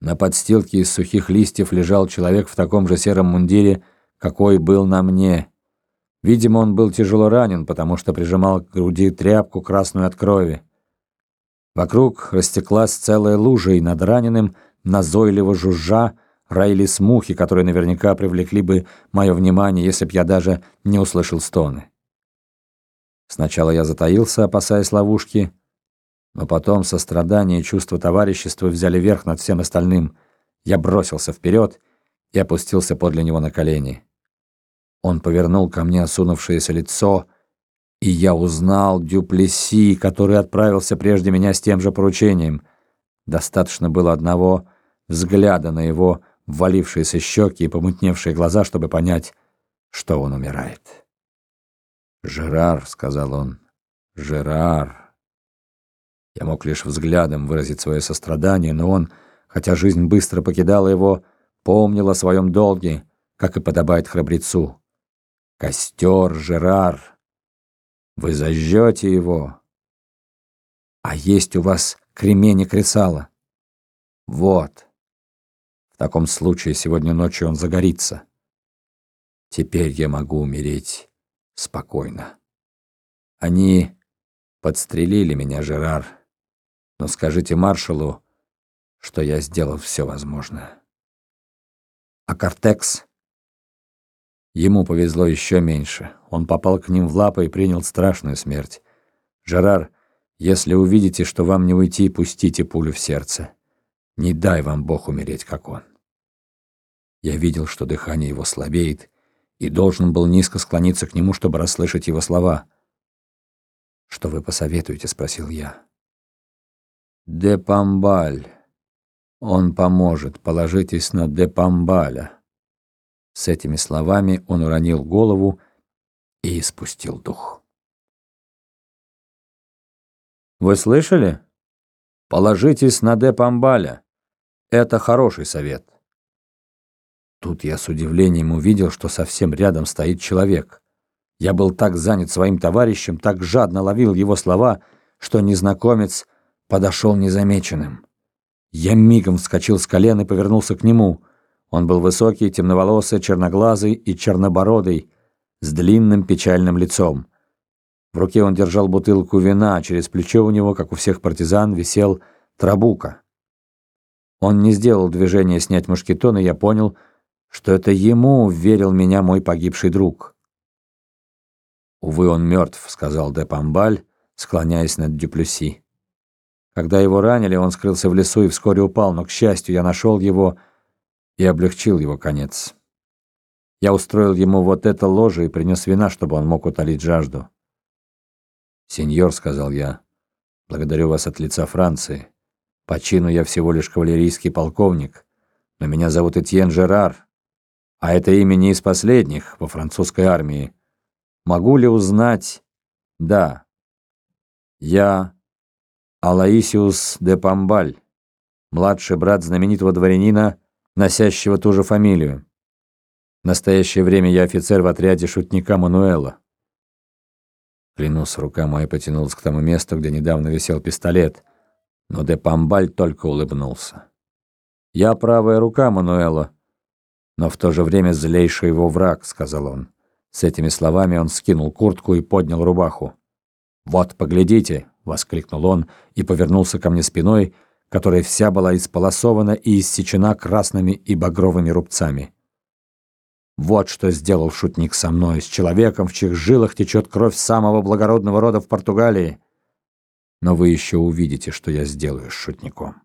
На подстилке из сухих листьев лежал человек в таком же сером мундире, какой был на мне. Видимо, он был тяжело ранен, потому что прижимал к груди тряпку, красную от крови. Вокруг растеклась целая лужа, и над раненым, назойливо жужжа, роились мухи, которые наверняка привлекли бы мое внимание, если б я даже не услышал стоны. Сначала я затаился, опасаясь ловушки, но потом сострадание и чувство товарищества взяли верх над всем остальным. Я бросился вперед и опустился подле него на колени. Он повернул ко мне осунувшееся лицо, и я узнал Дюплеси, который отправился прежде меня с тем же поручением. Достаточно было одного взгляда на его ввалившиеся щеки и помутневшие глаза, чтобы понять, что он умирает. «Жерар», — сказал он, — «Жерар». Я мог лишь взглядом выразить свое сострадание, но он, хотя жизнь быстро покидала его, помнил о своем долге, как и подобает храбрецу. «Костер, Жерар, вы зажжете его. А есть у вас кремень и кресало? Вот». В таком случае сегодня ночью он загорится. Теперь я могу умереть спокойно. Они подстрелили меня, Жерар, но скажите маршалу, что я сделал все возможное. А Кортекс? Ему повезло еще меньше. Он попал к ним в лапы и принял страшную смерть. Жерар, если увидите, что вам не уйти, пустите пулю в сердце. Не дай вам Бог умереть, как он. Я видел, что дыхание его слабеет, и должен был низко склониться к нему, чтобы расслышать его слова. «Что вы посоветуете?» — спросил я. «Де Памбаль. Он поможет. Положитесь на Де Памбаля». С этими словами он уронил голову и испустил дух. «Вы слышали? Положитесь на Де Памбаля. Это хороший совет». Тут я с удивлением увидел, что совсем рядом стоит человек. Я был так занят своим товарищем, так жадно ловил его слова, что незнакомец подошел незамеченным. Я мигом вскочил с колен и повернулся к нему. Он был высокий, темноволосый, черноглазый и чернобородый, с длинным печальным лицом. В руке он держал бутылку вина, а через плечо у него, как у всех партизан, висел трабука. Он не сделал движения снять мушкетон, и я понял, что это ему верил меня мой погибший друг. «Увы, он мертв», — сказал де Памбаль, склоняясь над Дюплюси. Когда его ранили, он скрылся в лесу и вскоре упал, но, к счастью, я нашел его и облегчил его конец. Я устроил ему вот это ложе и принес вина, чтобы он мог утолить жажду. «Сеньор», — сказал я, — «благодарю вас от лица Франции. По чину я всего лишь кавалерийский полковник, но меня зовут Этьен Жерар, а это имя не из последних во французской армии. Могу ли узнать? Да. Я Алаисиус де Памбаль, младший брат знаменитого дворянина, носящего ту же фамилию. В настоящее время я офицер в отряде шутника Мануэла. Клянусь, рука моя потянулась к тому месту, где недавно висел пистолет, но де Памбаль только улыбнулся. Я правая рука Мануэла, но в то же время злейший его враг», — сказал он. С этими словами он скинул куртку и поднял рубаху. «Вот, поглядите!» — воскликнул он и повернулся ко мне спиной, которая вся была исполосована и иссечена красными и багровыми рубцами. Вот что сделал шутник со мной, с человеком, в чьих жилах течет кровь самого благородного рода в Португалии. Но вы еще увидите, что я сделаю с шутником.